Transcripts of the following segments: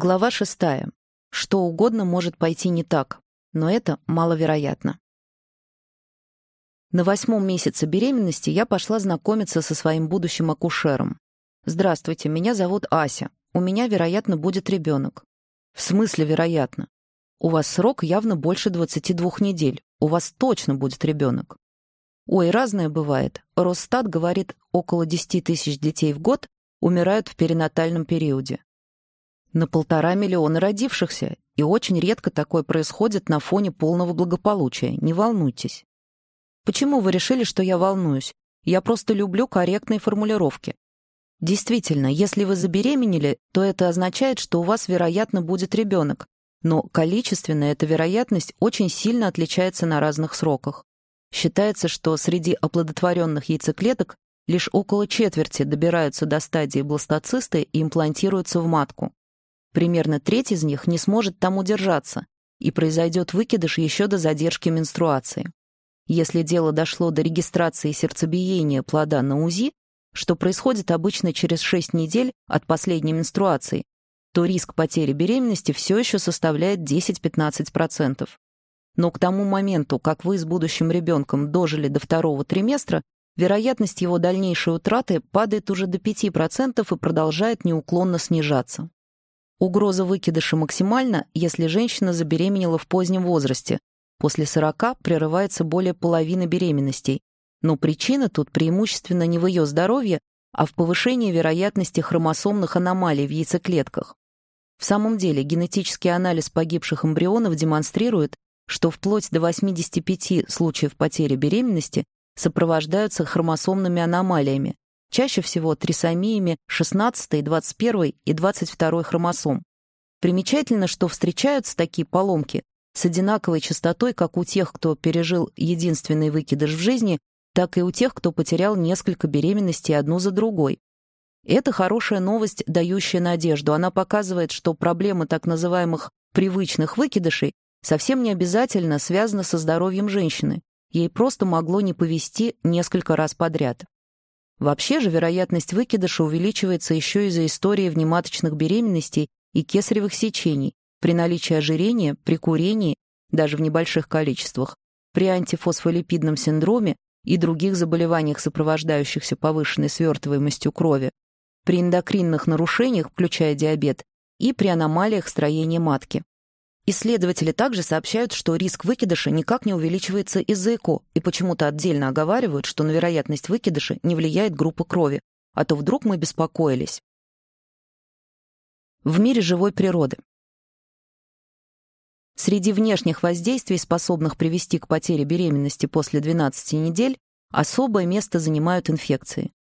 Глава шестая. Что угодно может пойти не так, но это маловероятно. На восьмом месяце беременности я пошла знакомиться со своим будущим акушером. «Здравствуйте, меня зовут Ася. У меня, вероятно, будет ребенок». «В смысле вероятно? У вас срок явно больше 22 недель. У вас точно будет ребенок». «Ой, разное бывает. Росстат говорит, около 10 тысяч детей в год умирают в перинатальном периоде на полтора миллиона родившихся, и очень редко такое происходит на фоне полного благополучия. Не волнуйтесь. Почему вы решили, что я волнуюсь? Я просто люблю корректные формулировки. Действительно, если вы забеременели, то это означает, что у вас, вероятно, будет ребенок, но количественно эта вероятность очень сильно отличается на разных сроках. Считается, что среди оплодотворенных яйцеклеток лишь около четверти добираются до стадии бластоцисты и имплантируются в матку. Примерно треть из них не сможет там удержаться, и произойдет выкидыш еще до задержки менструации. Если дело дошло до регистрации сердцебиения плода на УЗИ, что происходит обычно через 6 недель от последней менструации, то риск потери беременности все еще составляет 10-15%. Но к тому моменту, как вы с будущим ребенком дожили до второго триместра, вероятность его дальнейшей утраты падает уже до 5% и продолжает неуклонно снижаться. Угроза выкидыша максимальна, если женщина забеременела в позднем возрасте. После 40 прерывается более половины беременностей. Но причина тут преимущественно не в ее здоровье, а в повышении вероятности хромосомных аномалий в яйцеклетках. В самом деле, генетический анализ погибших эмбрионов демонстрирует, что вплоть до 85 случаев потери беременности сопровождаются хромосомными аномалиями, чаще всего трисомиями 16, 21 и 22 хромосом. Примечательно, что встречаются такие поломки с одинаковой частотой как у тех, кто пережил единственный выкидыш в жизни, так и у тех, кто потерял несколько беременностей одну за другой. Это хорошая новость, дающая надежду. Она показывает, что проблема так называемых привычных выкидышей совсем не обязательно связана со здоровьем женщины. Ей просто могло не повести несколько раз подряд. Вообще же вероятность выкидыша увеличивается еще из-за истории внематочных беременностей и кесаревых сечений, при наличии ожирения, при курении, даже в небольших количествах, при антифосфолипидном синдроме и других заболеваниях, сопровождающихся повышенной свертываемостью крови, при эндокринных нарушениях, включая диабет, и при аномалиях строения матки. Исследователи также сообщают, что риск выкидыша никак не увеличивается из-за ЭКО и почему-то отдельно оговаривают, что на вероятность выкидыша не влияет группа крови, а то вдруг мы беспокоились. В мире живой природы. Среди внешних воздействий, способных привести к потере беременности после 12 недель, особое место занимают инфекции.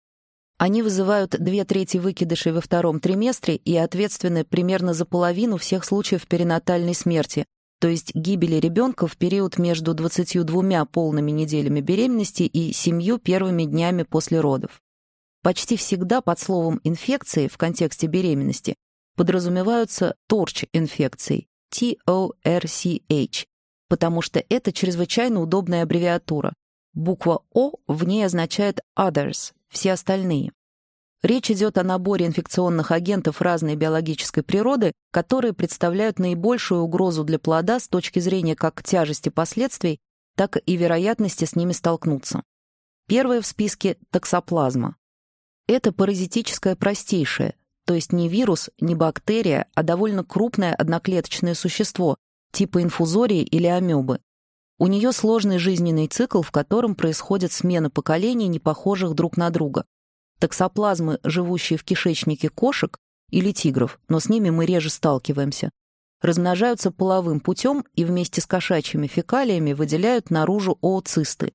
Они вызывают две трети выкидышей во втором триместре и ответственны примерно за половину всех случаев перинатальной смерти, то есть гибели ребенка в период между 22 полными неделями беременности и 7 первыми днями после родов. Почти всегда под словом «инфекции» в контексте беременности подразумеваются торч-инфекции, T-O-R-C-H, потому что это чрезвычайно удобная аббревиатура. Буква «О» в ней означает «others», все остальные. Речь идет о наборе инфекционных агентов разной биологической природы, которые представляют наибольшую угрозу для плода с точки зрения как тяжести последствий, так и вероятности с ними столкнуться. Первое в списке – токсоплазма. Это паразитическое простейшее, то есть не вирус, не бактерия, а довольно крупное одноклеточное существо, типа инфузории или амебы. У нее сложный жизненный цикл, в котором происходит смена поколений, не похожих друг на друга. Токсоплазмы, живущие в кишечнике кошек или тигров, но с ними мы реже сталкиваемся, размножаются половым путем и вместе с кошачьими фекалиями выделяют наружу ooцисты.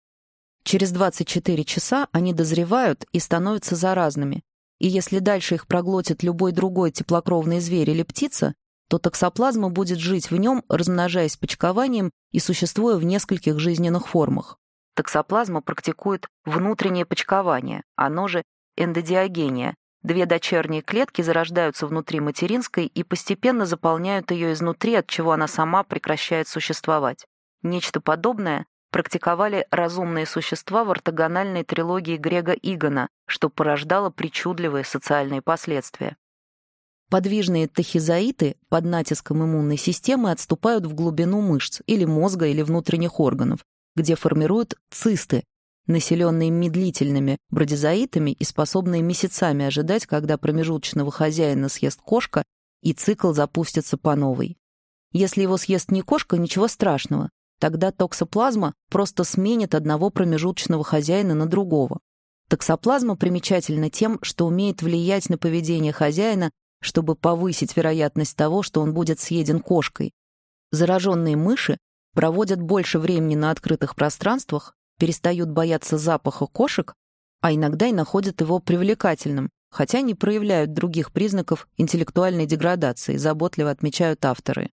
Через 24 часа они дозревают и становятся заразными, и если дальше их проглотит любой другой теплокровный зверь или птица, то токсоплазма будет жить в нем, размножаясь почкованием и существуя в нескольких жизненных формах. Токсоплазма практикует внутреннее почкование, оно же эндодиогения. Две дочерние клетки зарождаются внутри материнской и постепенно заполняют ее изнутри, от чего она сама прекращает существовать. Нечто подобное практиковали разумные существа в ортогональной трилогии Грега Игона, что порождало причудливые социальные последствия. Подвижные тахизоиты под натиском иммунной системы отступают в глубину мышц или мозга или внутренних органов, где формируют цисты, населенные медлительными бродизоитами и способные месяцами ожидать, когда промежуточного хозяина съест кошка, и цикл запустится по новой. Если его съест не кошка, ничего страшного. Тогда токсоплазма просто сменит одного промежуточного хозяина на другого. Токсоплазма примечательна тем, что умеет влиять на поведение хозяина, чтобы повысить вероятность того, что он будет съеден кошкой. Зараженные мыши проводят больше времени на открытых пространствах, перестают бояться запаха кошек, а иногда и находят его привлекательным, хотя не проявляют других признаков интеллектуальной деградации, заботливо отмечают авторы.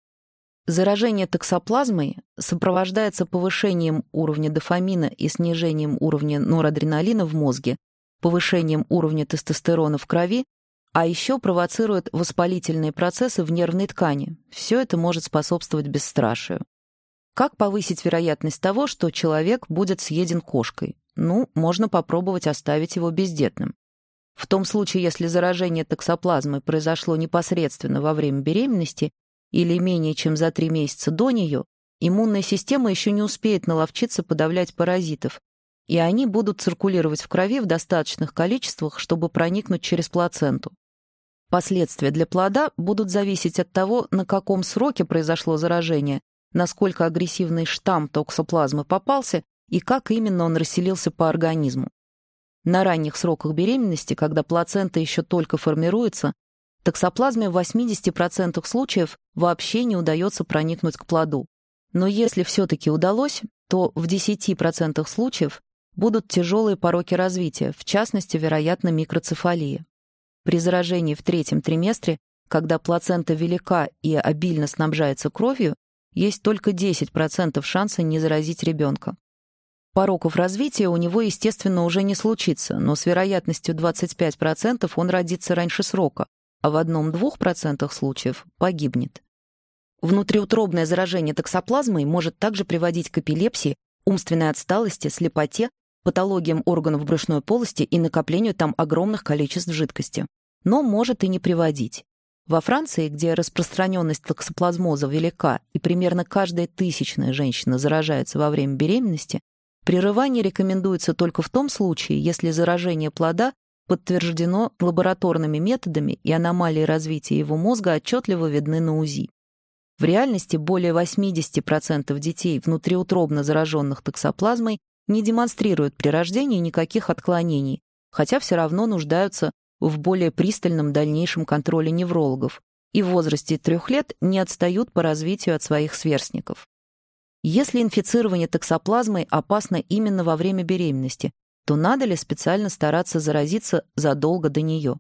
Заражение токсоплазмой сопровождается повышением уровня дофамина и снижением уровня норадреналина в мозге, повышением уровня тестостерона в крови, а еще провоцирует воспалительные процессы в нервной ткани. Все это может способствовать бесстрашию. Как повысить вероятность того, что человек будет съеден кошкой? Ну, можно попробовать оставить его бездетным. В том случае, если заражение токсоплазмой произошло непосредственно во время беременности или менее чем за три месяца до нее, иммунная система еще не успеет наловчиться подавлять паразитов, и они будут циркулировать в крови в достаточных количествах, чтобы проникнуть через плаценту. Последствия для плода будут зависеть от того, на каком сроке произошло заражение насколько агрессивный штамм токсоплазмы попался и как именно он расселился по организму. На ранних сроках беременности, когда плацента еще только формируется, токсоплазме в 80% случаев вообще не удается проникнуть к плоду. Но если все-таки удалось, то в 10% случаев будут тяжелые пороки развития, в частности, вероятно, микроцефалия. При заражении в третьем триместре, когда плацента велика и обильно снабжается кровью, есть только 10% шанса не заразить ребенка. Пороков развития у него, естественно, уже не случится, но с вероятностью 25% он родится раньше срока, а в одном-двух процентах случаев погибнет. Внутриутробное заражение токсоплазмой может также приводить к эпилепсии, умственной отсталости, слепоте, патологиям органов брюшной полости и накоплению там огромных количеств жидкости. Но может и не приводить. Во Франции, где распространенность токсоплазмоза велика и примерно каждая тысячная женщина заражается во время беременности, прерывание рекомендуется только в том случае, если заражение плода подтверждено лабораторными методами и аномалии развития его мозга отчетливо видны на УЗИ. В реальности более 80% детей, внутриутробно зараженных токсоплазмой, не демонстрируют при рождении никаких отклонений, хотя все равно нуждаются в более пристальном дальнейшем контроле неврологов и в возрасте трех лет не отстают по развитию от своих сверстников. Если инфицирование токсоплазмой опасно именно во время беременности, то надо ли специально стараться заразиться задолго до нее?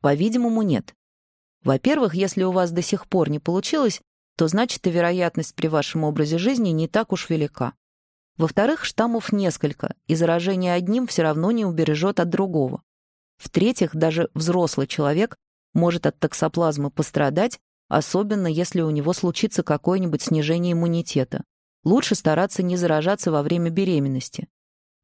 По-видимому, нет. Во-первых, если у вас до сих пор не получилось, то значит и вероятность при вашем образе жизни не так уж велика. Во-вторых, штаммов несколько, и заражение одним все равно не убережет от другого. В-третьих, даже взрослый человек может от токсоплазмы пострадать, особенно если у него случится какое-нибудь снижение иммунитета. Лучше стараться не заражаться во время беременности.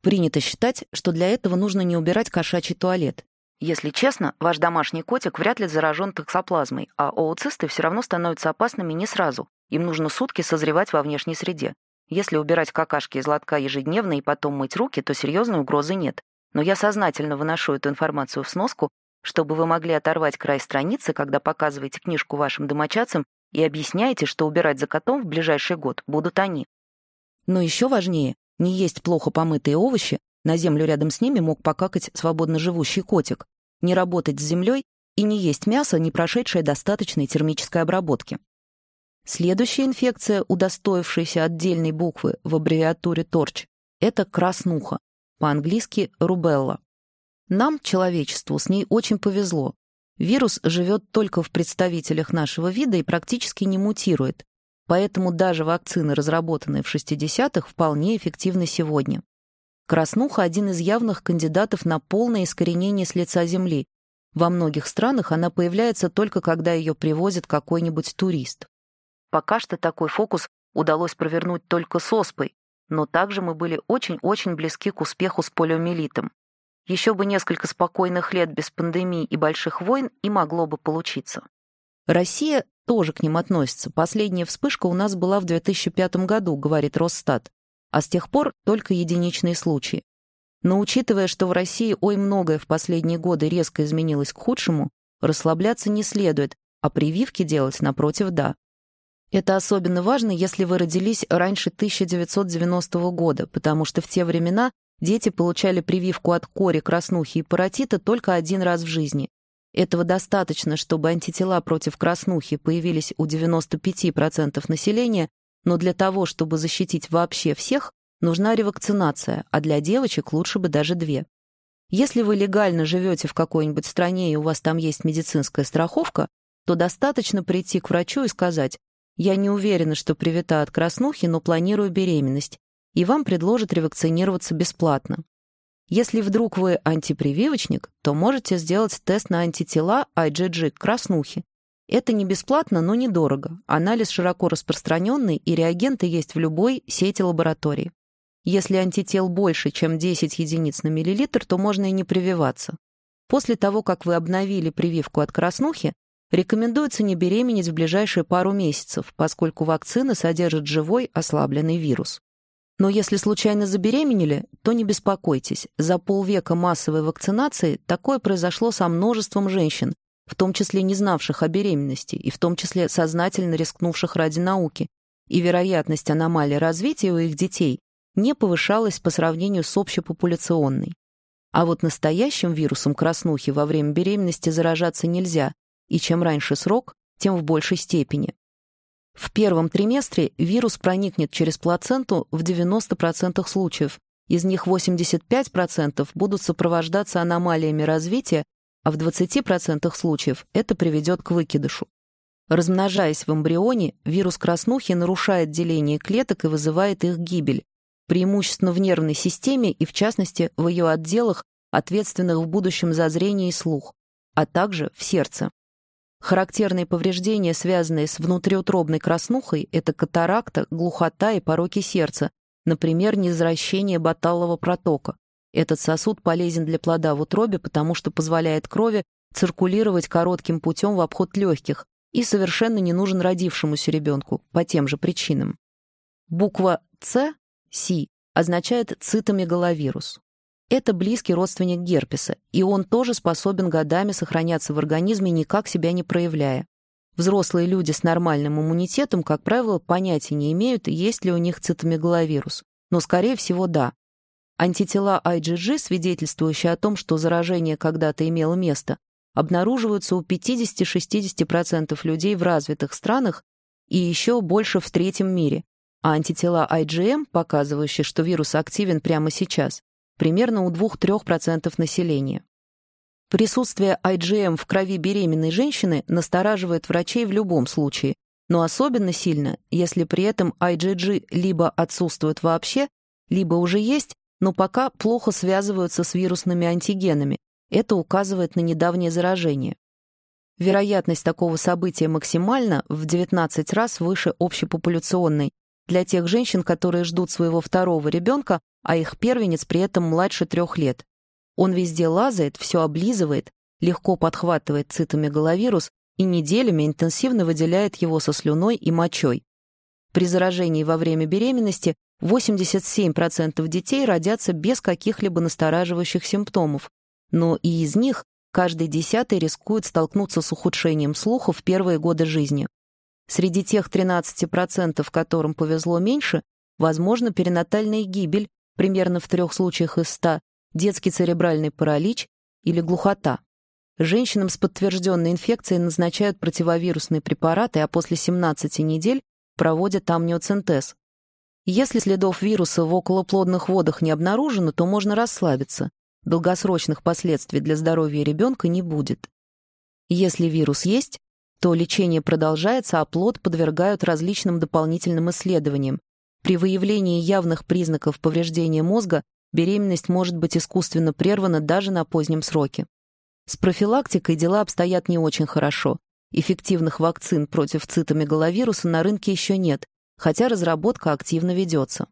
Принято считать, что для этого нужно не убирать кошачий туалет. Если честно, ваш домашний котик вряд ли заражен токсоплазмой, а ooцисты все равно становятся опасными не сразу. Им нужно сутки созревать во внешней среде. Если убирать какашки из лотка ежедневно и потом мыть руки, то серьезной угрозы нет но я сознательно выношу эту информацию в сноску, чтобы вы могли оторвать край страницы, когда показываете книжку вашим домочадцам и объясняете, что убирать за котом в ближайший год будут они. Но еще важнее, не есть плохо помытые овощи, на землю рядом с ними мог покакать свободно живущий котик, не работать с землей и не есть мясо, не прошедшее достаточной термической обработки. Следующая инфекция, удостоившаяся отдельной буквы в аббревиатуре ТОРЧ, это краснуха по-английски рубелла. Нам, человечеству, с ней очень повезло. Вирус живет только в представителях нашего вида и практически не мутирует, поэтому даже вакцины, разработанные в 60-х, вполне эффективны сегодня. Краснуха – один из явных кандидатов на полное искоренение с лица Земли. Во многих странах она появляется только когда ее привозит какой-нибудь турист. Пока что такой фокус удалось провернуть только с оспой, но также мы были очень-очень близки к успеху с полиомиелитом. Еще бы несколько спокойных лет без пандемии и больших войн и могло бы получиться. Россия тоже к ним относится. Последняя вспышка у нас была в 2005 году, говорит Росстат, а с тех пор только единичные случаи. Но учитывая, что в России ой многое в последние годы резко изменилось к худшему, расслабляться не следует, а прививки делать напротив да. Это особенно важно, если вы родились раньше 1990 года, потому что в те времена дети получали прививку от кори, краснухи и паротита только один раз в жизни. Этого достаточно, чтобы антитела против краснухи появились у 95% населения, но для того, чтобы защитить вообще всех, нужна ревакцинация, а для девочек лучше бы даже две. Если вы легально живете в какой-нибудь стране и у вас там есть медицинская страховка, то достаточно прийти к врачу и сказать «Я не уверена, что привита от краснухи, но планирую беременность», и вам предложат ревакцинироваться бесплатно. Если вдруг вы антипрививочник, то можете сделать тест на антитела IgG к краснухе. Это не бесплатно, но недорого. Анализ широко распространенный, и реагенты есть в любой сети лабораторий. Если антител больше, чем 10 единиц на миллилитр, то можно и не прививаться. После того, как вы обновили прививку от краснухи, рекомендуется не беременеть в ближайшие пару месяцев, поскольку вакцина содержит живой ослабленный вирус. Но если случайно забеременели, то не беспокойтесь. За полвека массовой вакцинации такое произошло со множеством женщин, в том числе не знавших о беременности и в том числе сознательно рискнувших ради науки, и вероятность аномалии развития у их детей не повышалась по сравнению с общепопуляционной. А вот настоящим вирусом краснухи во время беременности заражаться нельзя, и чем раньше срок, тем в большей степени. В первом триместре вирус проникнет через плаценту в 90% случаев. Из них 85% будут сопровождаться аномалиями развития, а в 20% случаев это приведет к выкидышу. Размножаясь в эмбрионе, вирус краснухи нарушает деление клеток и вызывает их гибель, преимущественно в нервной системе и, в частности, в ее отделах, ответственных в будущем за зрение и слух, а также в сердце. Характерные повреждения, связанные с внутриутробной краснухой, это катаракта, глухота и пороки сердца, например, незвращение баталового протока. Этот сосуд полезен для плода в утробе, потому что позволяет крови циркулировать коротким путем в обход легких и совершенно не нужен родившемуся ребенку по тем же причинам. Буква «С» — «Си» означает цитомегаловирус. Это близкий родственник герпеса, и он тоже способен годами сохраняться в организме, никак себя не проявляя. Взрослые люди с нормальным иммунитетом, как правило, понятия не имеют, есть ли у них цитомегаловирус. Но, скорее всего, да. Антитела IgG, свидетельствующие о том, что заражение когда-то имело место, обнаруживаются у 50-60% людей в развитых странах и еще больше в третьем мире, а антитела IgM, показывающие, что вирус активен прямо сейчас, примерно у 2-3% населения. Присутствие IgM в крови беременной женщины настораживает врачей в любом случае, но особенно сильно, если при этом IgG либо отсутствует вообще, либо уже есть, но пока плохо связываются с вирусными антигенами. Это указывает на недавнее заражение. Вероятность такого события максимальна в 19 раз выше общепопуляционной для тех женщин, которые ждут своего второго ребенка, а их первенец при этом младше трех лет. Он везде лазает, все облизывает, легко подхватывает цитомегаловирус и неделями интенсивно выделяет его со слюной и мочой. При заражении во время беременности 87% детей родятся без каких-либо настораживающих симптомов, но и из них каждый десятый рискует столкнуться с ухудшением слуха в первые годы жизни. Среди тех 13%, которым повезло меньше, возможно перинатальная гибель примерно в трех случаях из ста, детский церебральный паралич или глухота. Женщинам с подтвержденной инфекцией назначают противовирусные препараты, а после 17 недель проводят амниоцентез. Если следов вируса в околоплодных водах не обнаружено, то можно расслабиться. Долгосрочных последствий для здоровья ребенка не будет. Если вирус есть, то лечение продолжается, а плод подвергают различным дополнительным исследованиям, при выявлении явных признаков повреждения мозга беременность может быть искусственно прервана даже на позднем сроке. С профилактикой дела обстоят не очень хорошо. Эффективных вакцин против цитомегаловируса на рынке еще нет, хотя разработка активно ведется.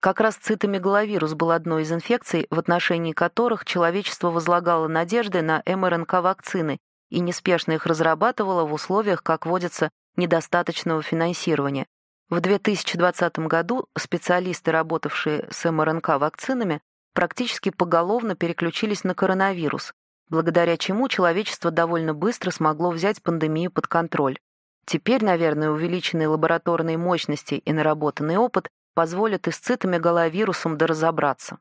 Как раз цитомегаловирус был одной из инфекций, в отношении которых человечество возлагало надежды на МРНК-вакцины и неспешно их разрабатывала в условиях, как водится, недостаточного финансирования. В 2020 году специалисты, работавшие с МРНК-вакцинами, практически поголовно переключились на коронавирус, благодаря чему человечество довольно быстро смогло взять пандемию под контроль. Теперь, наверное, увеличенные лабораторные мощности и наработанный опыт позволят и с цитомегаловирусом доразобраться.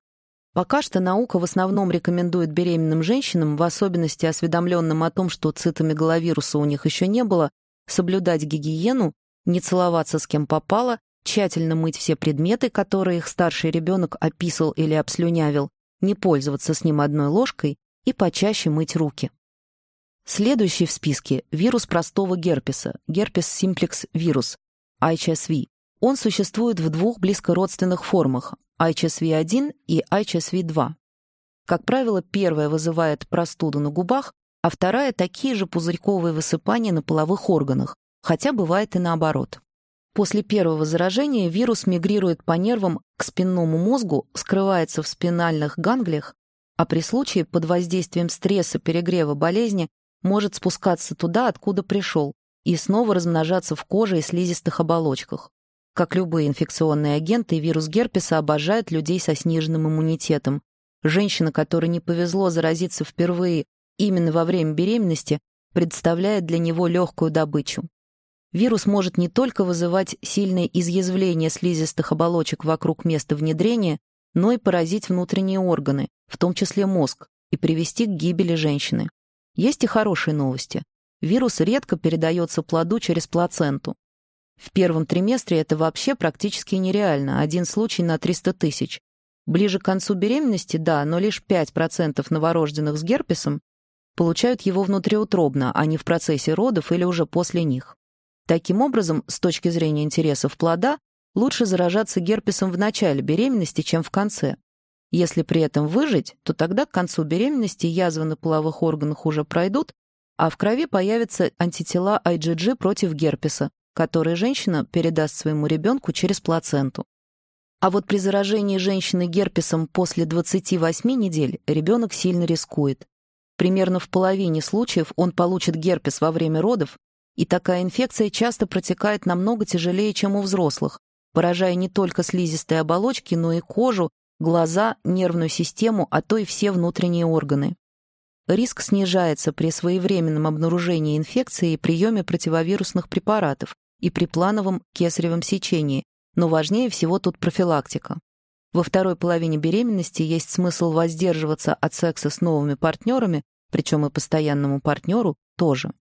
Пока что наука в основном рекомендует беременным женщинам, в особенности осведомленным о том, что цитомегаловируса у них еще не было, соблюдать гигиену, не целоваться с кем попало, тщательно мыть все предметы, которые их старший ребенок описал или обслюнявил, не пользоваться с ним одной ложкой и почаще мыть руки. Следующий в списке – вирус простого герпеса, герпес симплекс вирус, HSV. Он существует в двух близкородственных формах – HSV-1 и HSV-2. Как правило, первая вызывает простуду на губах, а вторая – такие же пузырьковые высыпания на половых органах, хотя бывает и наоборот. После первого заражения вирус мигрирует по нервам к спинному мозгу, скрывается в спинальных ганглиях, а при случае под воздействием стресса, перегрева болезни может спускаться туда, откуда пришел, и снова размножаться в коже и слизистых оболочках. Как любые инфекционные агенты, вирус герпеса обожает людей со сниженным иммунитетом. Женщина, которой не повезло заразиться впервые именно во время беременности, представляет для него легкую добычу. Вирус может не только вызывать сильное изъязвление слизистых оболочек вокруг места внедрения, но и поразить внутренние органы, в том числе мозг, и привести к гибели женщины. Есть и хорошие новости. Вирус редко передается плоду через плаценту. В первом триместре это вообще практически нереально, один случай на 300 тысяч. Ближе к концу беременности, да, но лишь 5% новорожденных с герпесом получают его внутриутробно, а не в процессе родов или уже после них. Таким образом, с точки зрения интересов плода, лучше заражаться герпесом в начале беременности, чем в конце. Если при этом выжить, то тогда к концу беременности язвы на половых органах уже пройдут, а в крови появятся антитела IgG против герпеса, которые женщина передаст своему ребенку через плаценту. А вот при заражении женщины герпесом после 28 недель ребенок сильно рискует. Примерно в половине случаев он получит герпес во время родов, и такая инфекция часто протекает намного тяжелее, чем у взрослых, поражая не только слизистые оболочки, но и кожу глаза, нервную систему, а то и все внутренние органы. Риск снижается при своевременном обнаружении инфекции и приеме противовирусных препаратов и при плановом кесаревом сечении, но важнее всего тут профилактика. Во второй половине беременности есть смысл воздерживаться от секса с новыми партнерами, причем и постоянному партнеру тоже.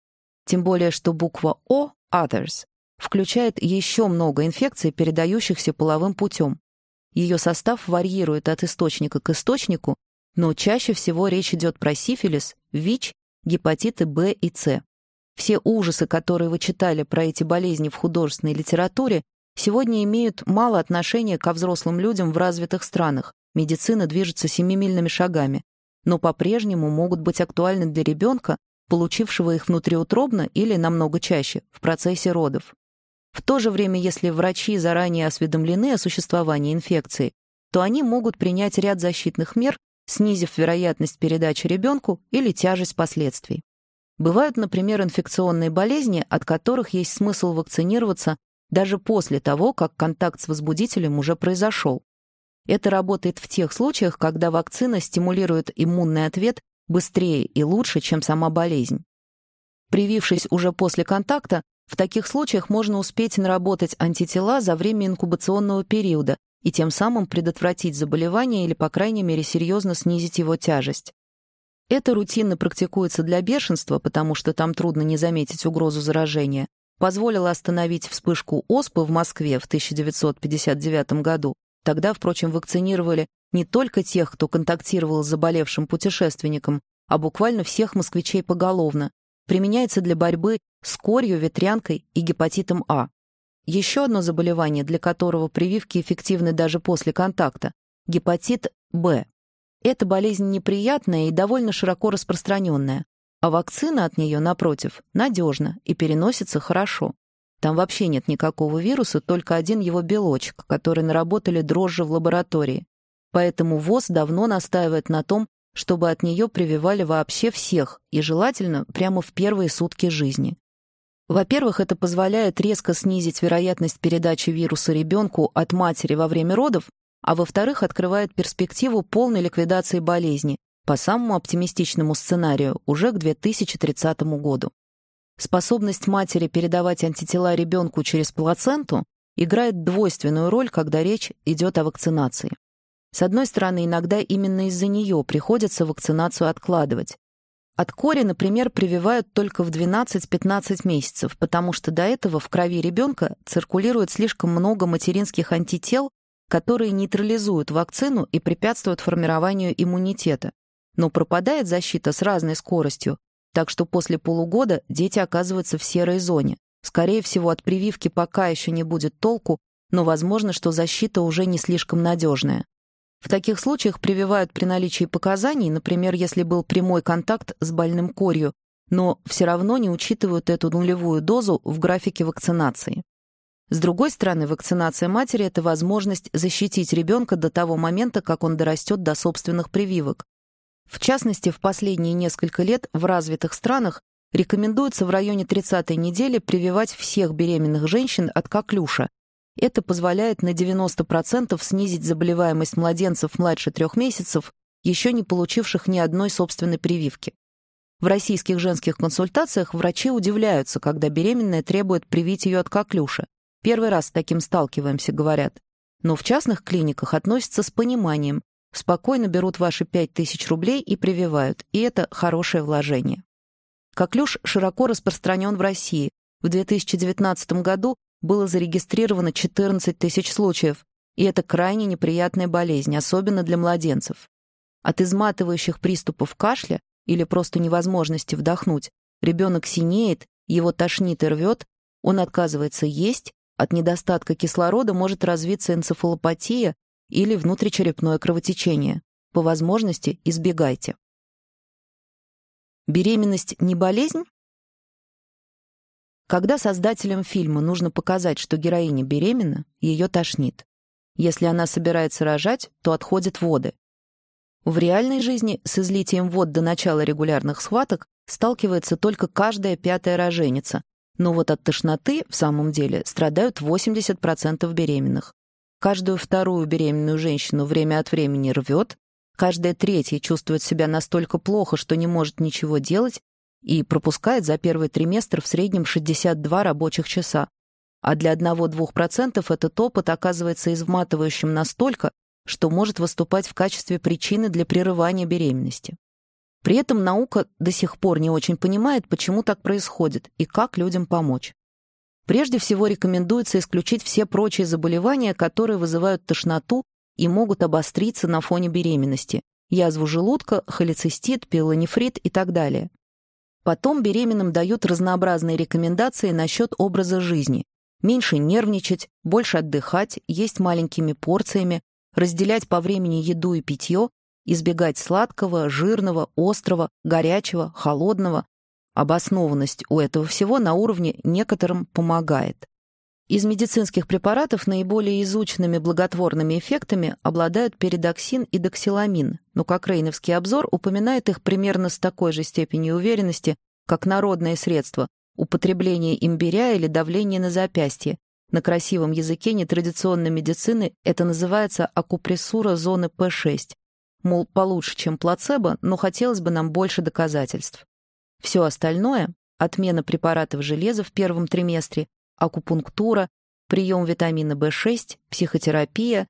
Тем более, что буква О, others, включает еще много инфекций, передающихся половым путем, ее состав варьирует от источника к источнику, но чаще всего речь идет про сифилис, ВИЧ, гепатиты Б и С. Все ужасы, которые вы читали про эти болезни в художественной литературе, сегодня имеют мало отношения ко взрослым людям в развитых странах. Медицина движется семимильными шагами, но по-прежнему могут быть актуальны для ребенка, получившего их внутриутробно или, намного чаще, в процессе родов. В то же время, если врачи заранее осведомлены о существовании инфекции, то они могут принять ряд защитных мер, снизив вероятность передачи ребенку или тяжесть последствий. Бывают, например, инфекционные болезни, от которых есть смысл вакцинироваться даже после того, как контакт с возбудителем уже произошел. Это работает в тех случаях, когда вакцина стимулирует иммунный ответ быстрее и лучше, чем сама болезнь. Привившись уже после контакта, в таких случаях можно успеть наработать антитела за время инкубационного периода и тем самым предотвратить заболевание или, по крайней мере, серьезно снизить его тяжесть. Это рутинно практикуется для бешенства, потому что там трудно не заметить угрозу заражения, позволило остановить вспышку оспы в Москве в 1959 году. Тогда, впрочем, вакцинировали не только тех, кто контактировал с заболевшим путешественником, а буквально всех москвичей поголовно, применяется для борьбы с корью, ветрянкой и гепатитом А. Еще одно заболевание, для которого прививки эффективны даже после контакта – гепатит Б. Эта болезнь неприятная и довольно широко распространенная, а вакцина от нее, напротив, надежна и переносится хорошо. Там вообще нет никакого вируса, только один его белочек, который наработали дрожжи в лаборатории. Поэтому ВОЗ давно настаивает на том, чтобы от нее прививали вообще всех, и желательно прямо в первые сутки жизни. Во-первых, это позволяет резко снизить вероятность передачи вируса ребенку от матери во время родов, а во-вторых, открывает перспективу полной ликвидации болезни по самому оптимистичному сценарию уже к 2030 году. Способность матери передавать антитела ребенку через плаценту играет двойственную роль, когда речь идет о вакцинации. С одной стороны, иногда именно из-за нее приходится вакцинацию откладывать, от кори, например, прививают только в 12-15 месяцев, потому что до этого в крови ребенка циркулирует слишком много материнских антител, которые нейтрализуют вакцину и препятствуют формированию иммунитета. Но пропадает защита с разной скоростью, так что после полугода дети оказываются в серой зоне. Скорее всего, от прививки пока еще не будет толку, но возможно, что защита уже не слишком надежная. В таких случаях прививают при наличии показаний, например, если был прямой контакт с больным корью, но все равно не учитывают эту нулевую дозу в графике вакцинации. С другой стороны, вакцинация матери – это возможность защитить ребенка до того момента, как он дорастет до собственных прививок. В частности, в последние несколько лет в развитых странах рекомендуется в районе 30-й недели прививать всех беременных женщин от коклюша, это позволяет на 90% снизить заболеваемость младенцев младше трех месяцев, еще не получивших ни одной собственной прививки. В российских женских консультациях врачи удивляются, когда беременная требует привить ее от коклюша. Первый раз с таким сталкиваемся, говорят. Но в частных клиниках относятся с пониманием. Спокойно берут ваши 5000 рублей и прививают, и это хорошее вложение. Коклюш широко распространен в России. В 2019 году было зарегистрировано 14 тысяч случаев, и это крайне неприятная болезнь, особенно для младенцев. От изматывающих приступов кашля или просто невозможности вдохнуть ребенок синеет, его тошнит и рвет, он отказывается есть, от недостатка кислорода может развиться энцефалопатия или внутричерепное кровотечение. По возможности избегайте. Беременность не болезнь? Когда создателям фильма нужно показать, что героиня беременна, ее тошнит. Если она собирается рожать, то отходят воды. В реальной жизни с излитием вод до начала регулярных схваток сталкивается только каждая пятая роженица, но вот от тошноты, в самом деле, страдают 80% беременных. Каждую вторую беременную женщину время от времени рвет, каждая третья чувствует себя настолько плохо, что не может ничего делать, и пропускает за первый триместр в среднем 62 рабочих часа. А для 1-2% этот опыт оказывается изматывающим настолько, что может выступать в качестве причины для прерывания беременности. При этом наука до сих пор не очень понимает, почему так происходит и как людям помочь. Прежде всего рекомендуется исключить все прочие заболевания, которые вызывают тошноту и могут обостриться на фоне беременности – язву желудка, холецистит, пилонефрит и так далее. Потом беременным дают разнообразные рекомендации насчет образа жизни. Меньше нервничать, больше отдыхать, есть маленькими порциями, разделять по времени еду и питье, избегать сладкого, жирного, острого, горячего, холодного. Обоснованность у этого всего на уровне некоторым помогает. Из медицинских препаратов наиболее изученными благотворными эффектами обладают передоксин и доксиламин, но как Рейновский обзор упоминает их примерно с такой же степенью уверенности, как народные средства – употребление имбиря или давление на запястье. На красивом языке нетрадиционной медицины это называется акупрессура зоны П6. Мол, получше, чем плацебо, но хотелось бы нам больше доказательств. Все остальное – отмена препаратов железа в первом триместре, акупунктура, прием витамина В6, психотерапия,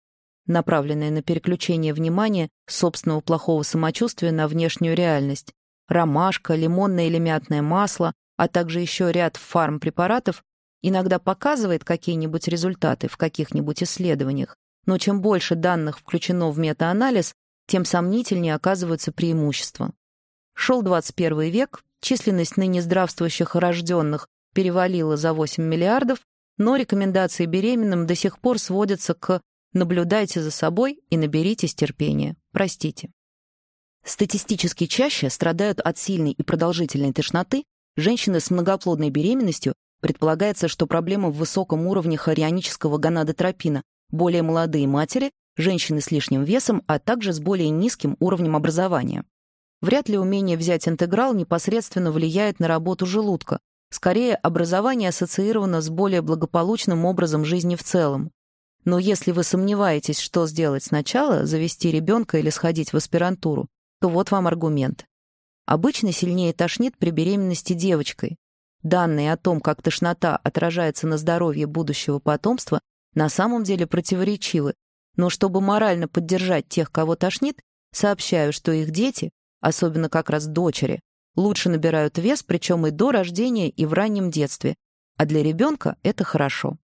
направленная на переключение внимания собственного плохого самочувствия на внешнюю реальность, ромашка, лимонное или мятное масло, а также еще ряд фармпрепаратов иногда показывает какие-нибудь результаты в каких-нибудь исследованиях, но чем больше данных включено в метаанализ, тем сомнительнее оказываются преимущества. Шел 21 век, численность ныне здравствующих рожденных перевалила за 8 миллиардов, но рекомендации беременным до сих пор сводятся к «наблюдайте за собой и наберитесь терпения». Простите. Статистически чаще страдают от сильной и продолжительной тошноты женщины с многоплодной беременностью, предполагается, что проблема в высоком уровне хорионического гонадотропина, более молодые матери, женщины с лишним весом, а также с более низким уровнем образования. Вряд ли умение взять интеграл непосредственно влияет на работу желудка. Скорее, образование ассоциировано с более благополучным образом жизни в целом. Но если вы сомневаетесь, что сделать сначала, завести ребенка или сходить в аспирантуру, то вот вам аргумент. Обычно сильнее тошнит при беременности девочкой. Данные о том, как тошнота отражается на здоровье будущего потомства, на самом деле противоречивы. Но чтобы морально поддержать тех, кого тошнит, сообщаю, что их дети, особенно как раз дочери, лучше набирают вес, причем и до рождения, и в раннем детстве. А для ребенка это хорошо.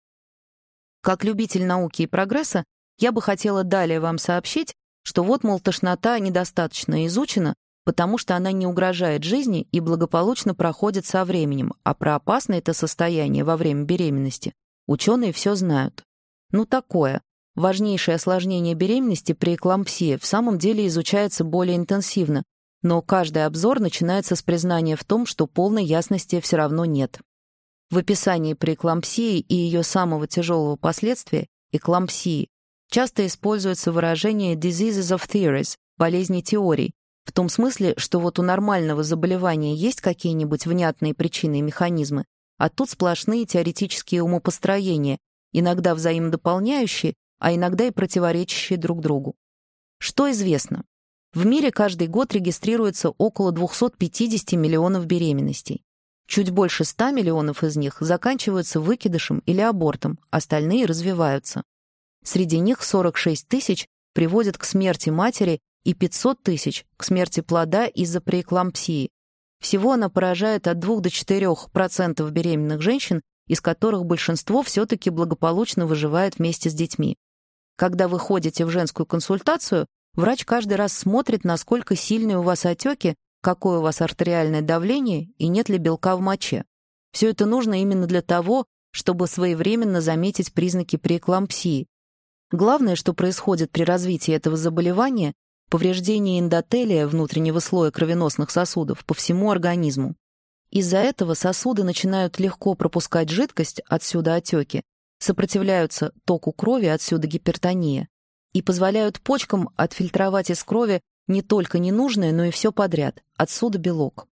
Как любитель науки и прогресса, я бы хотела далее вам сообщить, что вот, мол, тошнота недостаточно изучена, потому что она не угрожает жизни и благополучно проходит со временем, а про опасное это состояние во время беременности ученые все знают. Ну такое. Важнейшее осложнение беременности при эклампсии в самом деле изучается более интенсивно, но каждый обзор начинается с признания в том, что полной ясности все равно нет. В описании преэклампсии и ее самого тяжелого последствия – эклампсии часто используется выражение «diseases of theories» – болезни теорий, в том смысле, что вот у нормального заболевания есть какие-нибудь внятные причины и механизмы, а тут сплошные теоретические умопостроения, иногда взаимодополняющие, а иногда и противоречащие друг другу. Что известно? В мире каждый год регистрируется около 250 миллионов беременностей. Чуть больше 100 миллионов из них заканчиваются выкидышем или абортом, остальные развиваются. Среди них 46 тысяч приводят к смерти матери и 500 тысяч к смерти плода из-за преэклампсии. Всего она поражает от 2 до 4% беременных женщин, из которых большинство все-таки благополучно выживает вместе с детьми. Когда вы ходите в женскую консультацию, врач каждый раз смотрит, насколько сильные у вас отеки, какое у вас артериальное давление и нет ли белка в моче. Все это нужно именно для того, чтобы своевременно заметить признаки преэклампсии. Главное, что происходит при развитии этого заболевания, повреждение эндотелия внутреннего слоя кровеносных сосудов по всему организму. Из-за этого сосуды начинают легко пропускать жидкость, отсюда отеки, сопротивляются току крови, отсюда гипертония, и позволяют почкам отфильтровать из крови не только ненужное, но и все подряд, отсюда белок.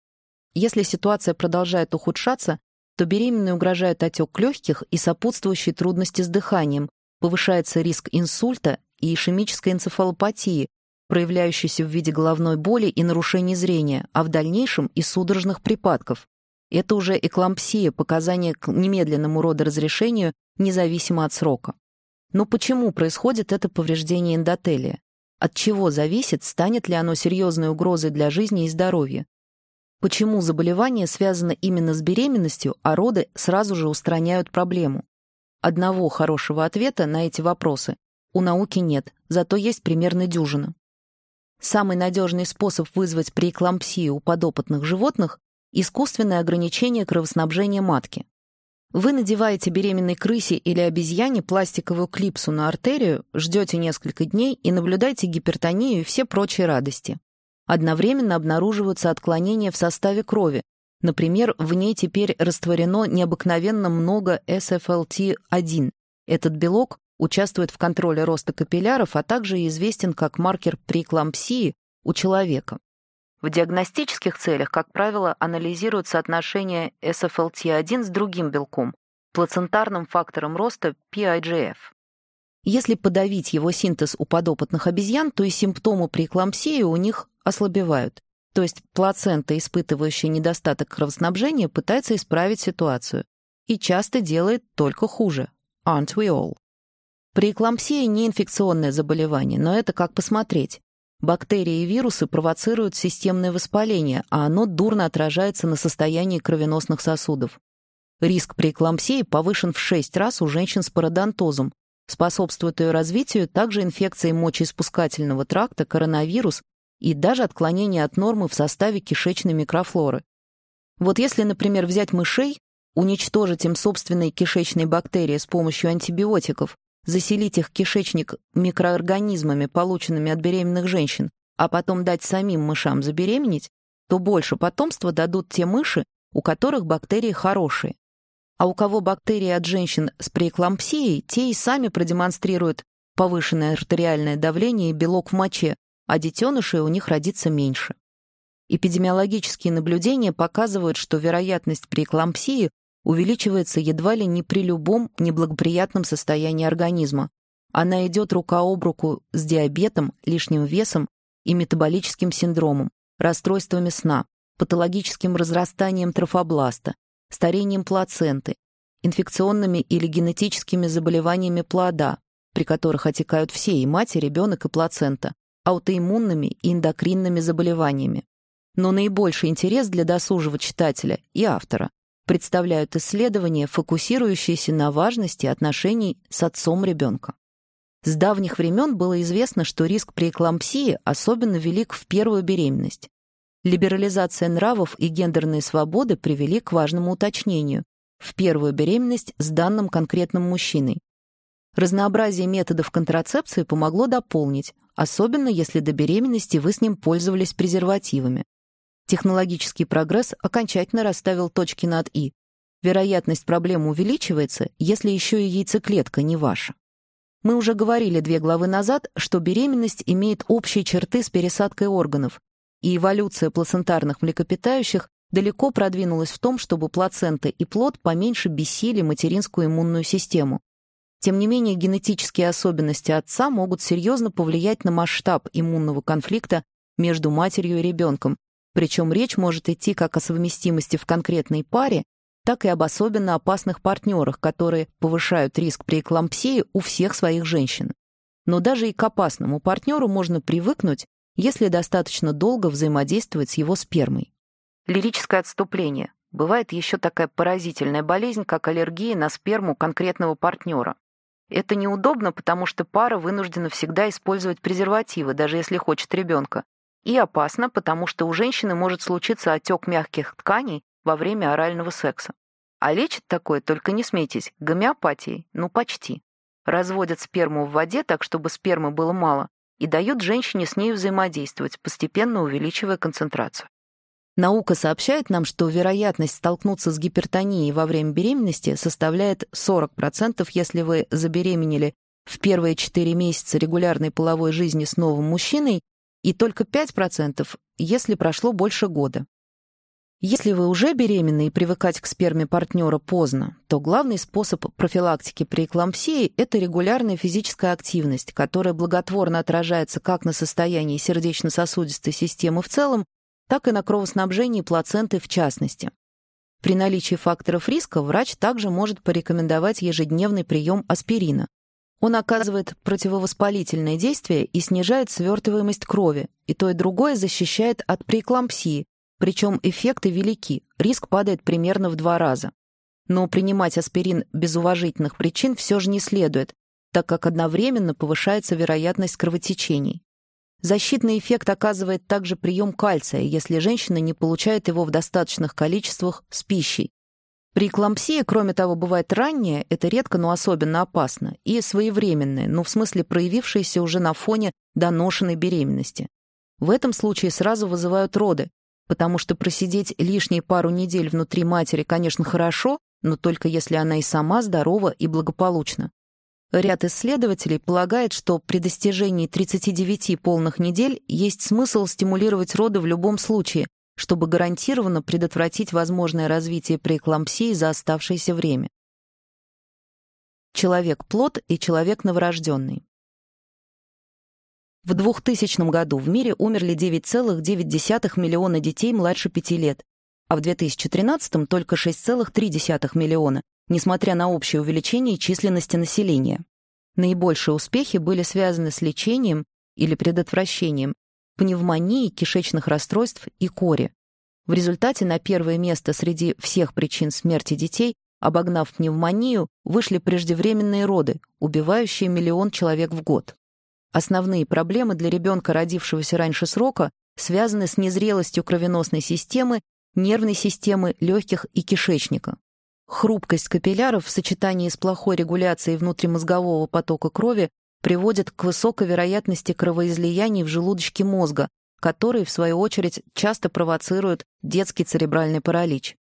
Если ситуация продолжает ухудшаться, то беременной угрожает отек легких и сопутствующие трудности с дыханием, повышается риск инсульта и ишемической энцефалопатии, проявляющийся в виде головной боли и нарушений зрения, а в дальнейшем и судорожных припадков. Это уже эклампсия, показание к немедленному родоразрешению, независимо от срока. Но почему происходит это повреждение эндотелия? От чего зависит, станет ли оно серьезной угрозой для жизни и здоровья? Почему заболевание связано именно с беременностью, а роды сразу же устраняют проблему? Одного хорошего ответа на эти вопросы у науки нет, зато есть примерно дюжина. Самый надежный способ вызвать преэклампсию у подопытных животных – искусственное ограничение кровоснабжения матки. Вы надеваете беременной крысе или обезьяне пластиковую клипсу на артерию, ждете несколько дней и наблюдаете гипертонию и все прочие радости. Одновременно обнаруживаются отклонения в составе крови. Например, в ней теперь растворено необыкновенно много SFLT1. Этот белок участвует в контроле роста капилляров, а также известен как маркер преэклампсии у человека. В диагностических целях, как правило, анализируют соотношение SFLT1 с другим белком, плацентарным фактором роста PIGF. Если подавить его синтез у подопытных обезьян, то и симптомы преэклампсии у них ослабевают. То есть плацента, испытывающая недостаток кровоснабжения, пытается исправить ситуацию. И часто делает только хуже. Aren't we all? Преэклампсия не инфекционное заболевание, но это как посмотреть. Бактерии и вирусы провоцируют системное воспаление, а оно дурно отражается на состоянии кровеносных сосудов. Риск преэклампсии повышен в 6 раз у женщин с пародонтозом. Способствует ее развитию также инфекции мочеиспускательного тракта, коронавирус и даже отклонение от нормы в составе кишечной микрофлоры. Вот если, например, взять мышей, уничтожить им собственные кишечные бактерии с помощью антибиотиков, заселить их кишечник микроорганизмами, полученными от беременных женщин, а потом дать самим мышам забеременеть, то больше потомства дадут те мыши, у которых бактерии хорошие. А у кого бактерии от женщин с преэклампсией, те и сами продемонстрируют повышенное артериальное давление и белок в моче, а детенышей у них родится меньше. Эпидемиологические наблюдения показывают, что вероятность преэклампсии увеличивается едва ли не при любом неблагоприятном состоянии организма. Она идет рука об руку с диабетом, лишним весом и метаболическим синдромом, расстройствами сна, патологическим разрастанием трофобласта, старением плаценты, инфекционными или генетическими заболеваниями плода, при которых отекают все и мать, и ребенок, и плацента, аутоиммунными и эндокринными заболеваниями. Но наибольший интерес для досужего читателя и автора представляют исследования, фокусирующиеся на важности отношений с отцом ребенка. С давних времен было известно, что риск преэклампсии особенно велик в первую беременность. Либерализация нравов и гендерные свободы привели к важному уточнению в первую беременность с данным конкретным мужчиной. Разнообразие методов контрацепции помогло дополнить, особенно если до беременности вы с ним пользовались презервативами. Технологический прогресс окончательно расставил точки над «и». Вероятность проблемы увеличивается, если еще и яйцеклетка не ваша. Мы уже говорили две главы назад, что беременность имеет общие черты с пересадкой органов, и эволюция плацентарных млекопитающих далеко продвинулась в том, чтобы плацента и плод поменьше бесили материнскую иммунную систему. Тем не менее, генетические особенности отца могут серьезно повлиять на масштаб иммунного конфликта между матерью и ребенком, причем речь может идти как о совместимости в конкретной паре, так и об особенно опасных партнерах, которые повышают риск при эклампсии у всех своих женщин. Но даже и к опасному партнеру можно привыкнуть, если достаточно долго взаимодействовать с его спермой. Лирическое отступление. Бывает еще такая поразительная болезнь, как аллергия на сперму конкретного партнера. Это неудобно, потому что пара вынуждена всегда использовать презервативы, даже если хочет ребенка. И опасно, потому что у женщины может случиться отек мягких тканей во время орального секса. А лечат такое, только не смейтесь, гомеопатией, ну почти. Разводят сперму в воде так, чтобы спермы было мало, и дают женщине с ней взаимодействовать, постепенно увеличивая концентрацию. Наука сообщает нам, что вероятность столкнуться с гипертонией во время беременности составляет 40%, если вы забеременели в первые 4 месяца регулярной половой жизни с новым мужчиной, и только 5%, если прошло больше года. Если вы уже беременны и привыкать к сперме партнера поздно, то главный способ профилактики при эклампсии – это регулярная физическая активность, которая благотворно отражается как на состоянии сердечно-сосудистой системы в целом, так и на кровоснабжении плаценты в частности. При наличии факторов риска врач также может порекомендовать ежедневный прием аспирина. Он оказывает противовоспалительное действие и снижает свертываемость крови, и то и другое защищает от преэклампсии, причем эффекты велики, риск падает примерно в два раза. Но принимать аспирин без уважительных причин все же не следует, так как одновременно повышается вероятность кровотечений. Защитный эффект оказывает также прием кальция, если женщина не получает его в достаточных количествах с пищей. При эклампсии, кроме того, бывает раннее, это редко, но особенно опасно, и своевременное, ну в смысле проявившееся уже на фоне доношенной беременности. В этом случае сразу вызывают роды, потому что просидеть лишние пару недель внутри матери, конечно, хорошо, но только если она и сама здорова и благополучна. Ряд исследователей полагает, что при достижении 39 полных недель есть смысл стимулировать роды в любом случае, чтобы гарантированно предотвратить возможное развитие преэклампсии за оставшееся время. Человек-плод и человек новорожденный. В 2000 году в мире умерли 9,9 миллиона детей младше 5 лет, а в 2013 только 6,3 миллиона, несмотря на общее увеличение численности населения. Наибольшие успехи были связаны с лечением или предотвращением пневмонии, кишечных расстройств и кори. В результате на первое место среди всех причин смерти детей, обогнав пневмонию, вышли преждевременные роды, убивающие миллион человек в год. Основные проблемы для ребенка, родившегося раньше срока, связаны с незрелостью кровеносной системы, нервной системы, легких и кишечника. Хрупкость капилляров в сочетании с плохой регуляцией внутримозгового потока крови приводит к высокой вероятности кровоизлияний в желудочке мозга, которые, в свою очередь, часто провоцируют детский церебральный паралич.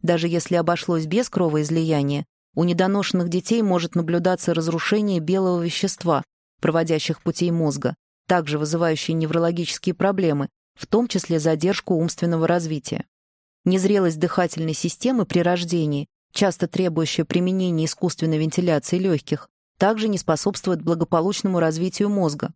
Даже если обошлось без кровоизлияния, у недоношенных детей может наблюдаться разрушение белого вещества, проводящих путей мозга, также вызывающие неврологические проблемы, в том числе задержку умственного развития. Незрелость дыхательной системы при рождении, часто требующая применения искусственной вентиляции легких, также не способствует благополучному развитию мозга.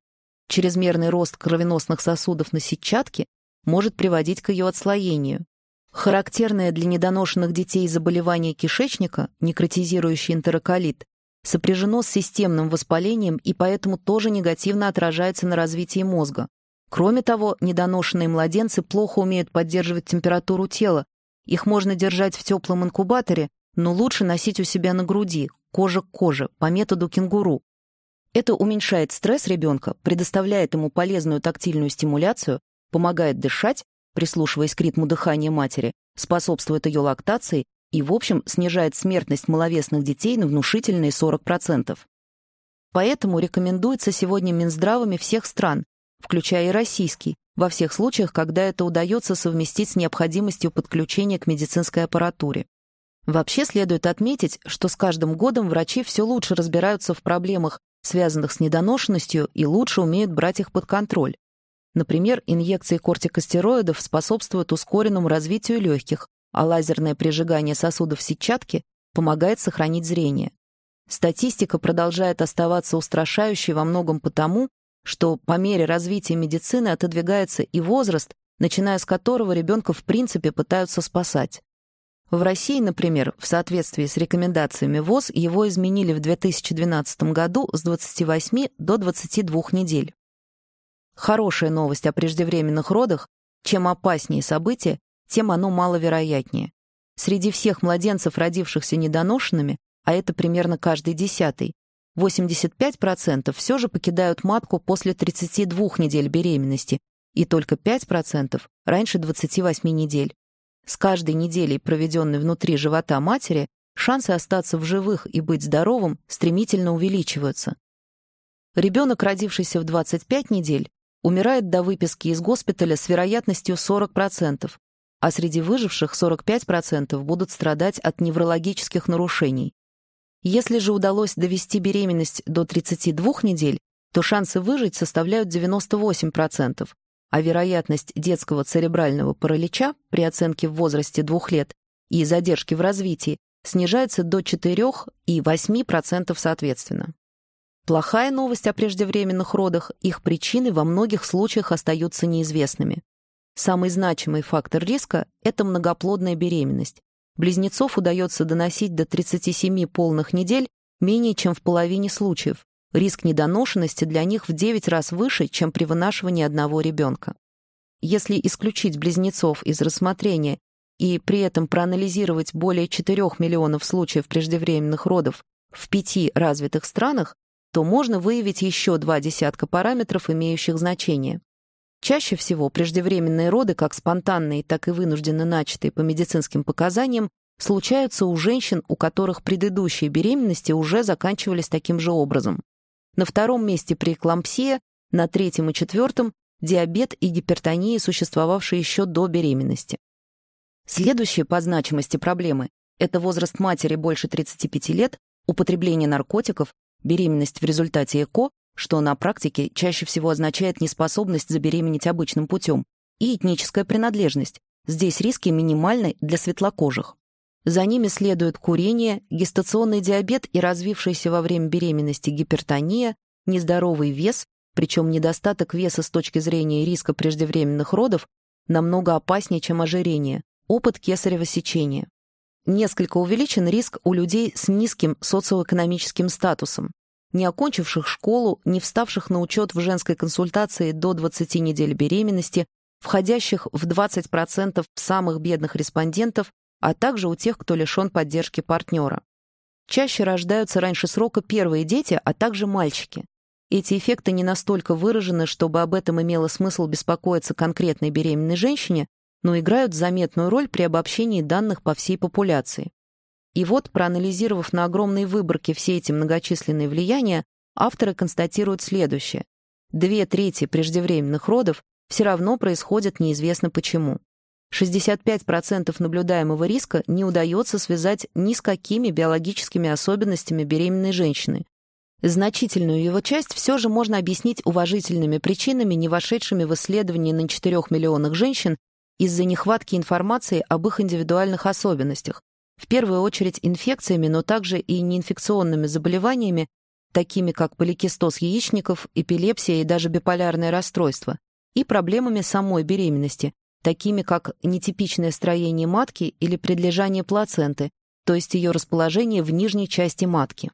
Чрезмерный рост кровеносных сосудов на сетчатке может приводить к ее отслоению. Характерное для недоношенных детей заболевание кишечника, некротизирующий энтероколит, сопряжено с системным воспалением и поэтому тоже негативно отражается на развитии мозга. Кроме того, недоношенные младенцы плохо умеют поддерживать температуру тела. Их можно держать в теплом инкубаторе, но лучше носить у себя на груди, кожа к коже, по методу кенгуру. Это уменьшает стресс ребенка, предоставляет ему полезную тактильную стимуляцию, помогает дышать, прислушиваясь к ритму дыхания матери, способствует ее лактации и, в общем, снижает смертность маловесных детей на внушительные 40%. Поэтому рекомендуется сегодня Минздравами всех стран включая и российский, во всех случаях, когда это удается совместить с необходимостью подключения к медицинской аппаратуре. Вообще следует отметить, что с каждым годом врачи все лучше разбираются в проблемах, связанных с недоношенностью, и лучше умеют брать их под контроль. Например, инъекции кортикостероидов способствуют ускоренному развитию легких, а лазерное прижигание сосудов сетчатки помогает сохранить зрение. Статистика продолжает оставаться устрашающей во многом потому, что по мере развития медицины отодвигается и возраст, начиная с которого ребенка в принципе пытаются спасать. В России, например, в соответствии с рекомендациями ВОЗ, его изменили в 2012 году с 28 до 22 недель. Хорошая новость о преждевременных родах – чем опаснее событие, тем оно маловероятнее. Среди всех младенцев, родившихся недоношенными, а это примерно каждый десятый, 85% все же покидают матку после 32 недель беременности и только 5% раньше 28 недель. С каждой неделей, проведенной внутри живота матери, шансы остаться в живых и быть здоровым стремительно увеличиваются. Ребенок, родившийся в 25 недель, умирает до выписки из госпиталя с вероятностью 40%, а среди выживших 45% будут страдать от неврологических нарушений. Если же удалось довести беременность до 32 недель, то шансы выжить составляют 98%, а вероятность детского церебрального паралича при оценке в возрасте 2 лет и задержки в развитии снижается до 4 и 8% соответственно. Плохая новость о преждевременных родах, их причины во многих случаях остаются неизвестными. Самый значимый фактор риска – это многоплодная беременность, Близнецов удается доносить до 37 полных недель менее чем в половине случаев. Риск недоношенности для них в 9 раз выше, чем при вынашивании одного ребенка. Если исключить близнецов из рассмотрения и при этом проанализировать более 4 миллионов случаев преждевременных родов в пяти развитых странах, то можно выявить еще два десятка параметров, имеющих значение. Чаще всего преждевременные роды, как спонтанные, так и вынужденно начатые по медицинским показаниям, случаются у женщин, у которых предыдущие беременности уже заканчивались таким же образом. На втором месте преэклампсия, на третьем и четвертом – диабет и гипертония, существовавшие еще до беременности. Следующие по значимости проблемы – это возраст матери больше 35 лет, употребление наркотиков, беременность в результате ЭКО что на практике чаще всего означает неспособность забеременеть обычным путем, и этническая принадлежность. Здесь риски минимальны для светлокожих. За ними следуют курение, гестационный диабет и развившаяся во время беременности гипертония, нездоровый вес, причем недостаток веса с точки зрения риска преждевременных родов намного опаснее, чем ожирение, опыт кесарево сечения. Несколько увеличен риск у людей с низким социоэкономическим статусом не окончивших школу, не вставших на учет в женской консультации до 20 недель беременности, входящих в 20% самых бедных респондентов, а также у тех, кто лишен поддержки партнера. Чаще рождаются раньше срока первые дети, а также мальчики. Эти эффекты не настолько выражены, чтобы об этом имело смысл беспокоиться конкретной беременной женщине, но играют заметную роль при обобщении данных по всей популяции. И вот, проанализировав на огромной выборке все эти многочисленные влияния, авторы констатируют следующее. Две трети преждевременных родов все равно происходят неизвестно почему. 65% наблюдаемого риска не удается связать ни с какими биологическими особенностями беременной женщины. Значительную его часть все же можно объяснить уважительными причинами, не вошедшими в исследование на 4 миллионах женщин из-за нехватки информации об их индивидуальных особенностях, в первую очередь инфекциями, но также и неинфекционными заболеваниями, такими как поликистоз яичников, эпилепсия и даже биполярное расстройство, и проблемами самой беременности, такими как нетипичное строение матки или предлежание плаценты, то есть ее расположение в нижней части матки.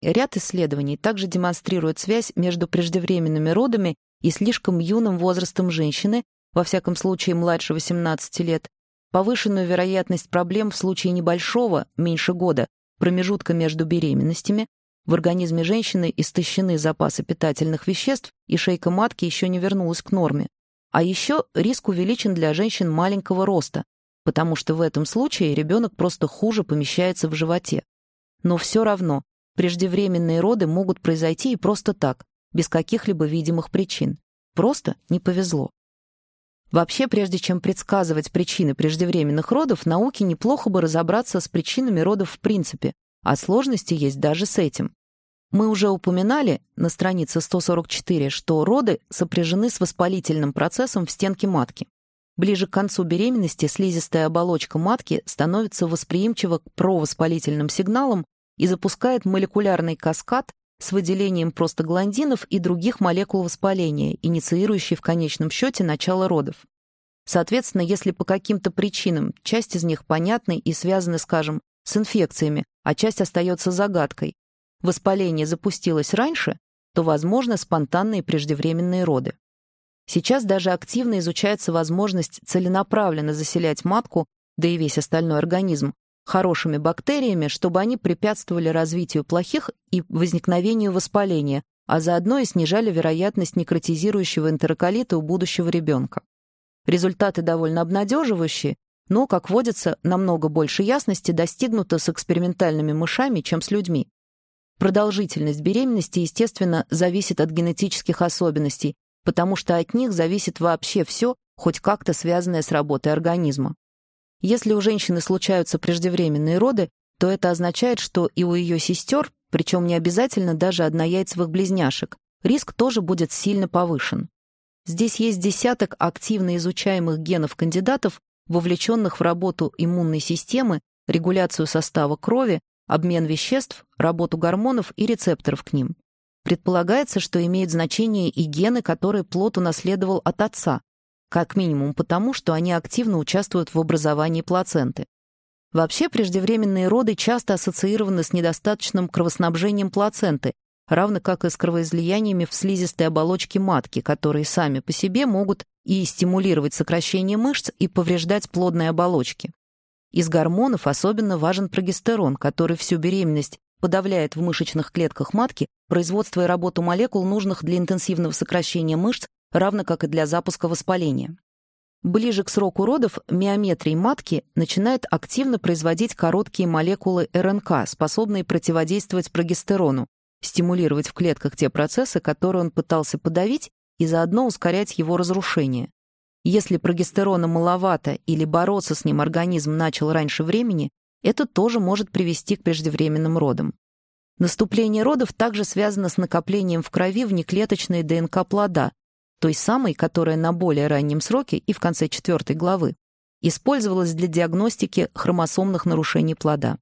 Ряд исследований также демонстрирует связь между преждевременными родами и слишком юным возрастом женщины, во всяком случае младше 18 лет, повышенную вероятность проблем в случае небольшого, меньше года, промежутка между беременностями, в организме женщины истощены запасы питательных веществ, и шейка матки еще не вернулась к норме. А еще риск увеличен для женщин маленького роста, потому что в этом случае ребенок просто хуже помещается в животе. Но все равно преждевременные роды могут произойти и просто так, без каких-либо видимых причин. Просто не повезло. Вообще, прежде чем предсказывать причины преждевременных родов, науке неплохо бы разобраться с причинами родов в принципе, а сложности есть даже с этим. Мы уже упоминали на странице 144, что роды сопряжены с воспалительным процессом в стенке матки. Ближе к концу беременности слизистая оболочка матки становится восприимчива к провоспалительным сигналам и запускает молекулярный каскад с выделением простагландинов и других молекул воспаления, инициирующий в конечном счете начало родов. Соответственно, если по каким-то причинам часть из них понятны и связаны, скажем, с инфекциями, а часть остается загадкой, воспаление запустилось раньше, то возможны спонтанные преждевременные роды. Сейчас даже активно изучается возможность целенаправленно заселять матку, да и весь остальной организм, хорошими бактериями, чтобы они препятствовали развитию плохих и возникновению воспаления, а заодно и снижали вероятность некротизирующего энтероколита у будущего ребенка. Результаты довольно обнадеживающие, но, как водится, намного больше ясности достигнуто с экспериментальными мышами, чем с людьми. Продолжительность беременности, естественно, зависит от генетических особенностей, потому что от них зависит вообще все, хоть как-то связанное с работой организма. Если у женщины случаются преждевременные роды, то это означает, что и у ее сестер, причем не обязательно даже однояйцевых близняшек, риск тоже будет сильно повышен. Здесь есть десяток активно изучаемых генов кандидатов, вовлеченных в работу иммунной системы, регуляцию состава крови, обмен веществ, работу гормонов и рецепторов к ним. Предполагается, что имеют значение и гены, которые плод унаследовал от отца, как минимум потому, что они активно участвуют в образовании плаценты. Вообще, преждевременные роды часто ассоциированы с недостаточным кровоснабжением плаценты, равно как и с кровоизлияниями в слизистой оболочке матки, которые сами по себе могут и стимулировать сокращение мышц, и повреждать плодные оболочки. Из гормонов особенно важен прогестерон, который всю беременность подавляет в мышечных клетках матки производство и работу молекул, нужных для интенсивного сокращения мышц, равно как и для запуска воспаления. Ближе к сроку родов миометрий матки начинает активно производить короткие молекулы РНК, способные противодействовать прогестерону, стимулировать в клетках те процессы, которые он пытался подавить, и заодно ускорять его разрушение. Если прогестерона маловато или бороться с ним организм начал раньше времени, это тоже может привести к преждевременным родам. Наступление родов также связано с накоплением в крови внеклеточной ДНК плода, той самой, которая на более раннем сроке и в конце четвертой главы использовалась для диагностики хромосомных нарушений плода.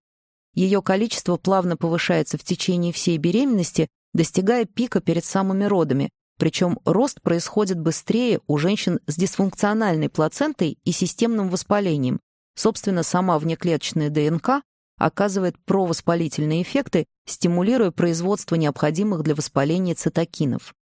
Ее количество плавно повышается в течение всей беременности, достигая пика перед самыми родами, причем рост происходит быстрее у женщин с дисфункциональной плацентой и системным воспалением. Собственно, сама внеклеточная ДНК оказывает провоспалительные эффекты, стимулируя производство необходимых для воспаления цитокинов.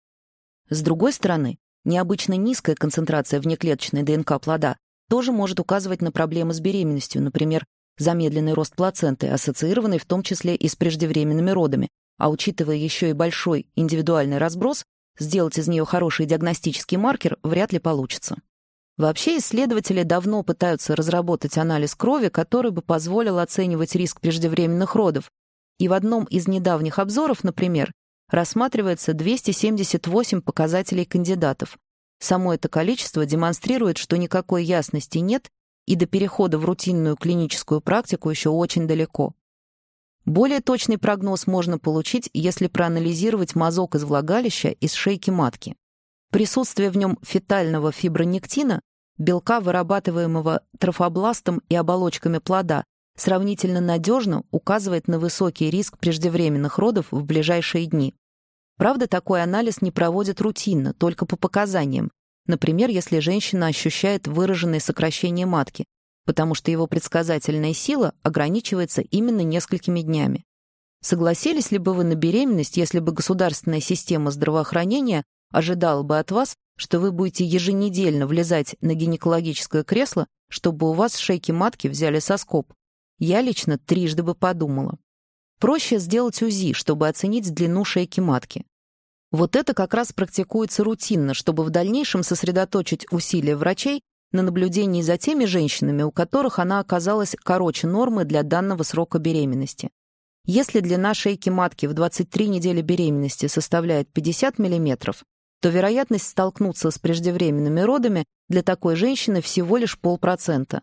С другой стороны, необычно низкая концентрация внеклеточной ДНК плода тоже может указывать на проблемы с беременностью, например, замедленный рост плаценты, ассоциированный в том числе и с преждевременными родами, а учитывая еще и большой индивидуальный разброс, сделать из нее хороший диагностический маркер вряд ли получится. Вообще исследователи давно пытаются разработать анализ крови, который бы позволил оценивать риск преждевременных родов. И в одном из недавних обзоров, например, рассматривается 278 показателей кандидатов. Само это количество демонстрирует, что никакой ясности нет, и до перехода в рутинную клиническую практику еще очень далеко. Более точный прогноз можно получить, если проанализировать мазок из влагалища из шейки матки. Присутствие в нем фетального фибронектина, белка, вырабатываемого трофобластом и оболочками плода, сравнительно надежно указывает на высокий риск преждевременных родов в ближайшие дни. Правда, такой анализ не проводят рутинно, только по показаниям. Например, если женщина ощущает выраженное сокращение матки, потому что его предсказательная сила ограничивается именно несколькими днями. Согласились ли бы вы на беременность, если бы государственная система здравоохранения ожидала бы от вас, что вы будете еженедельно влезать на гинекологическое кресло, чтобы у вас шейки матки взяли соскоб? Я лично трижды бы подумала. Проще сделать УЗИ, чтобы оценить длину шейки матки. Вот это как раз практикуется рутинно, чтобы в дальнейшем сосредоточить усилия врачей на наблюдении за теми женщинами, у которых она оказалась короче нормы для данного срока беременности. Если длина шейки матки в 23 недели беременности составляет 50 мм, то вероятность столкнуться с преждевременными родами для такой женщины всего лишь полпроцента.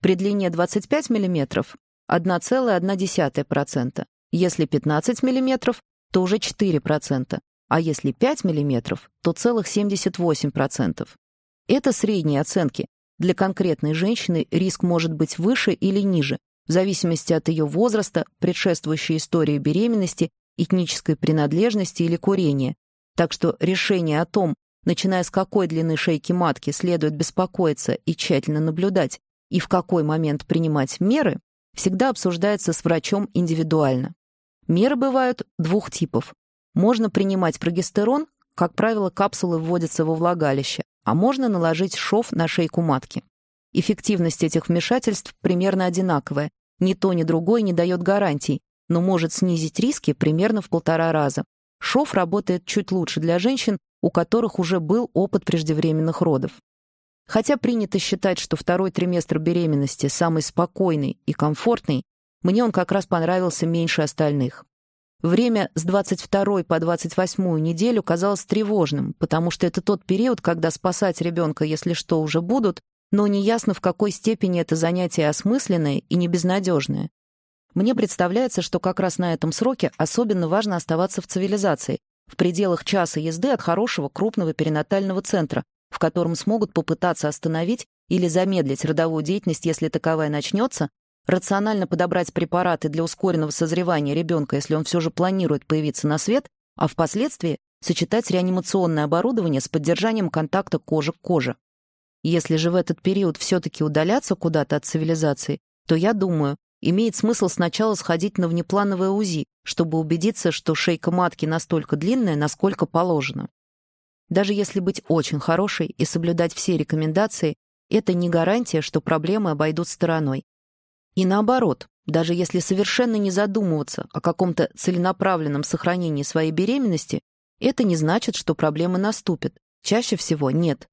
При длине 25 мм – 1,1%, если 15 мм, то уже 4%, а если 5 мм, то целых 78%. Это средние оценки. Для конкретной женщины риск может быть выше или ниже, в зависимости от ее возраста, предшествующей истории беременности, этнической принадлежности или курения. Так что решение о том, начиная с какой длины шейки матки следует беспокоиться и тщательно наблюдать, и в какой момент принимать меры, всегда обсуждается с врачом индивидуально. Меры бывают двух типов. Можно принимать прогестерон, как правило, капсулы вводятся во влагалище, а можно наложить шов на шейку матки. Эффективность этих вмешательств примерно одинаковая. Ни то, ни другое не дает гарантий, но может снизить риски примерно в полтора раза. Шов работает чуть лучше для женщин, у которых уже был опыт преждевременных родов. Хотя принято считать, что второй триместр беременности самый спокойный и комфортный, мне он как раз понравился меньше остальных. Время с 22 по 28 неделю казалось тревожным, потому что это тот период, когда спасать ребенка, если что, уже будут, но неясно, в какой степени это занятие осмысленное и не безнадежное. Мне представляется, что как раз на этом сроке особенно важно оставаться в цивилизации, в пределах часа езды от хорошего крупного перинатального центра, в котором смогут попытаться остановить или замедлить родовую деятельность, если таковая начнется, рационально подобрать препараты для ускоренного созревания ребенка, если он все же планирует появиться на свет, а впоследствии сочетать реанимационное оборудование с поддержанием контакта кожи к коже. Если же в этот период все-таки удаляться куда-то от цивилизации, то, я думаю, имеет смысл сначала сходить на внеплановое УЗИ, чтобы убедиться, что шейка матки настолько длинная, насколько положено. Даже если быть очень хорошей и соблюдать все рекомендации, это не гарантия, что проблемы обойдут стороной. И наоборот, даже если совершенно не задумываться о каком-то целенаправленном сохранении своей беременности, это не значит, что проблемы наступят. Чаще всего нет.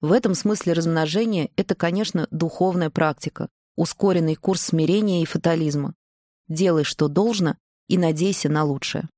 В этом смысле размножение — это, конечно, духовная практика, ускоренный курс смирения и фатализма. Делай, что должно, и надейся на лучшее.